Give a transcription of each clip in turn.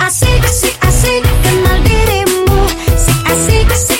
Asik, asik, asik kenal dirimu Asik, asik, asik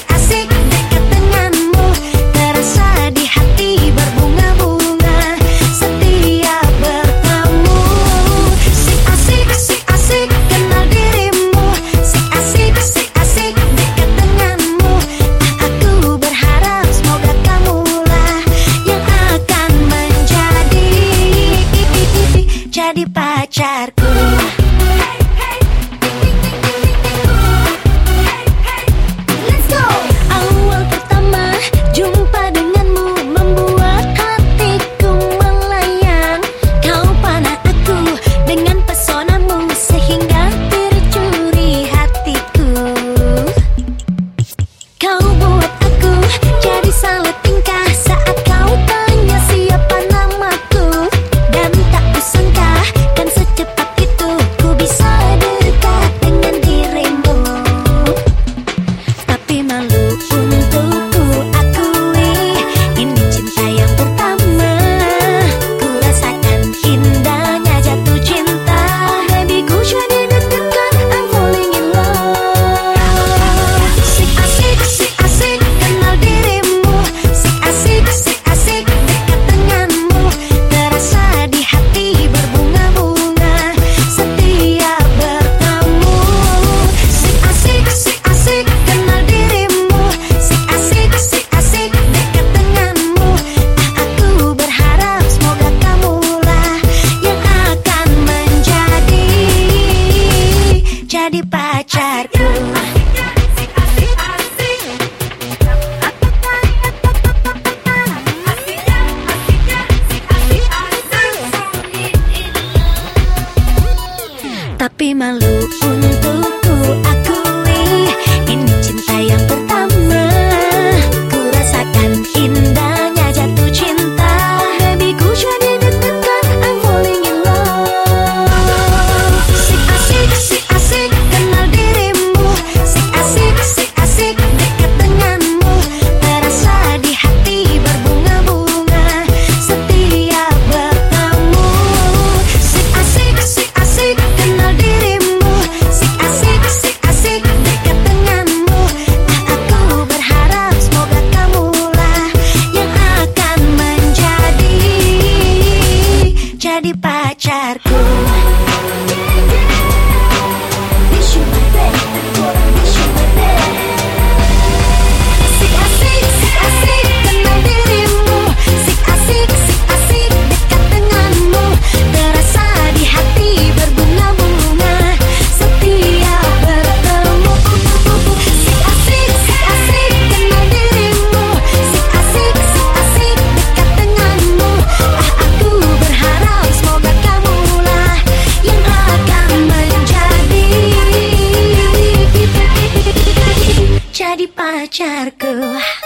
Tapi malu pun jadi pacarku. pacarku.